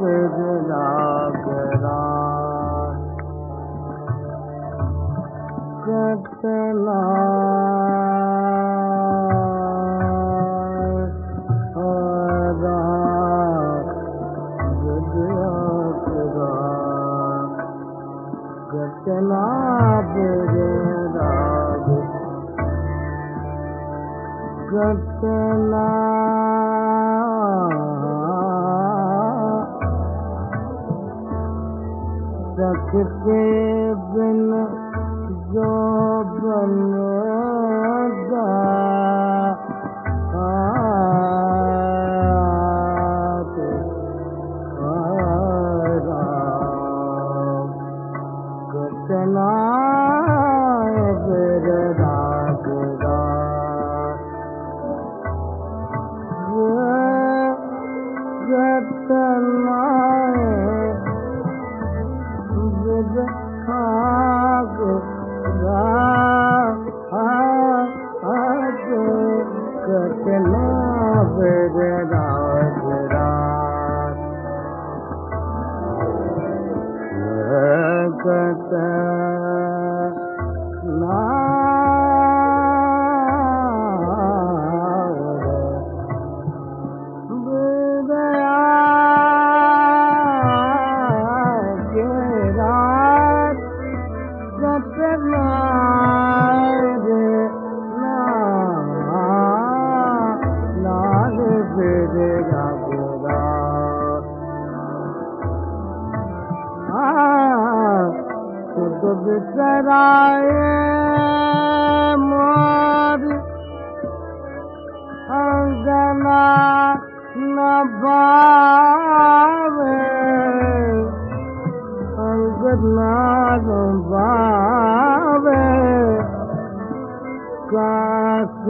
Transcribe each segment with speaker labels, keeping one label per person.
Speaker 1: बिरलागरा कतना हरा बिरलागरा कतना बिरलाग कतना बिन हाथ बिसराए मोर। अंगना न बावे। अंगना न काश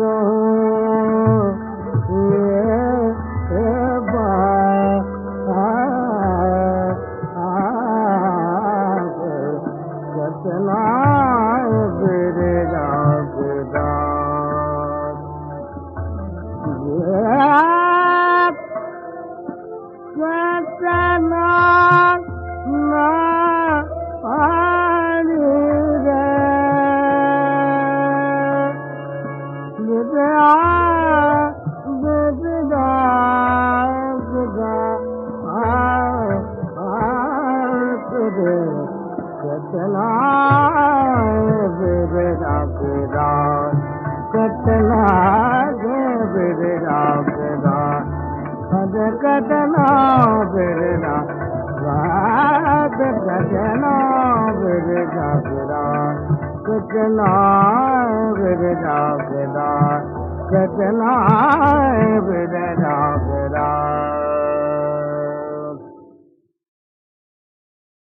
Speaker 1: कहूँ बिरलागदा कतना बिरला राग कतना बिरलागदा कतना बिरलागदा कतना बिरलागदा